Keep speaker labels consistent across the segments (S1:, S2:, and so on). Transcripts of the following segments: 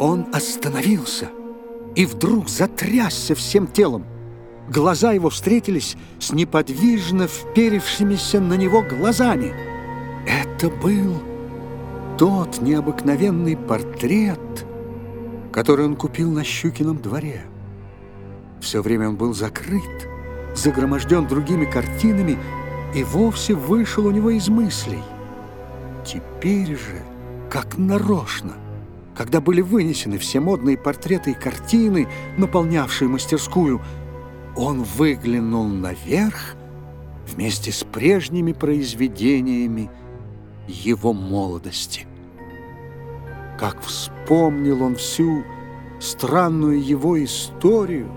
S1: Он остановился и вдруг затрясся всем телом. Глаза его встретились с неподвижно вперевшимися на него глазами. Это был тот необыкновенный портрет, который он купил на Щукином дворе. Все время он был закрыт, загроможден другими картинами и вовсе вышел у него из мыслей. Теперь же, как нарочно, когда были вынесены все модные портреты и картины, наполнявшие мастерскую, он выглянул наверх вместе с прежними произведениями его молодости. Как вспомнил он всю странную его историю,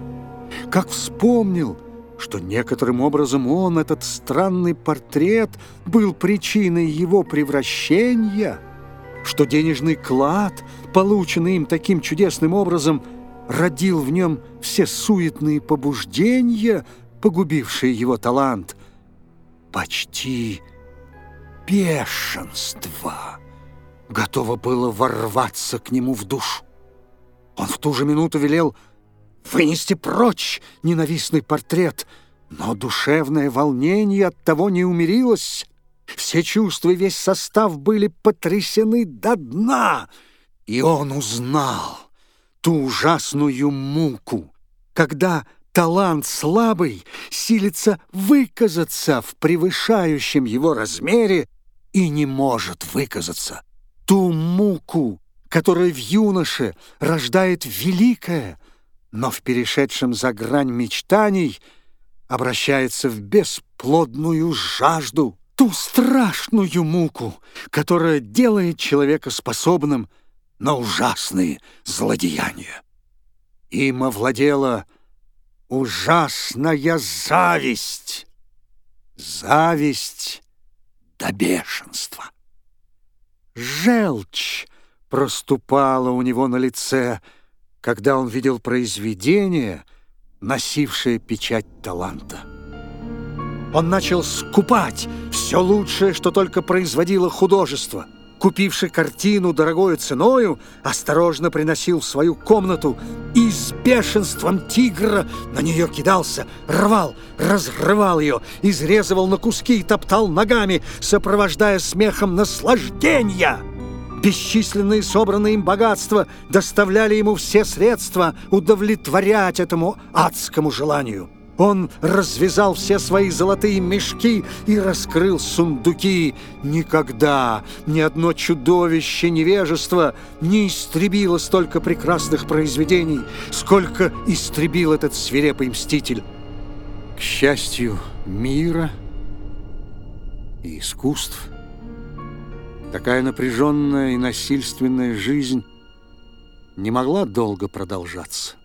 S1: как вспомнил, что некоторым образом он, этот странный портрет, был причиной его превращения, что денежный клад, полученный им таким чудесным образом, родил в нем все суетные побуждения, погубившие его талант. Почти бешенство готово было ворваться к нему в душу. Он в ту же минуту велел вынести прочь ненавистный портрет, но душевное волнение от того не умирилось. Все чувства весь состав были потрясены до дна, и он узнал ту ужасную муку, когда талант слабый силится выказаться в превышающем его размере и не может выказаться. Ту муку, которая в юноше рождает великое, но в перешедшем за грань мечтаний обращается в бесплодную жажду, ту страшную муку, которая делает человека способным на ужасные злодеяния. Им овладела ужасная зависть, зависть до бешенства. Желчь проступала у него на лице, когда он видел произведение, носившее печать таланта. Он начал скупать все лучшее, что только производило художество. Купивший картину дорогою ценою, осторожно приносил в свою комнату и с бешенством тигра на нее кидался, рвал, разрывал ее, изрезывал на куски и топтал ногами, сопровождая смехом наслаждения. Бесчисленные собранные им богатства доставляли ему все средства удовлетворять этому адскому желанию. Он развязал все свои золотые мешки и раскрыл сундуки. Никогда ни одно чудовище невежества не истребило столько прекрасных произведений, сколько истребил этот свирепый мститель. К счастью, мира и искусств – Такая напряженная и насильственная жизнь не могла долго продолжаться.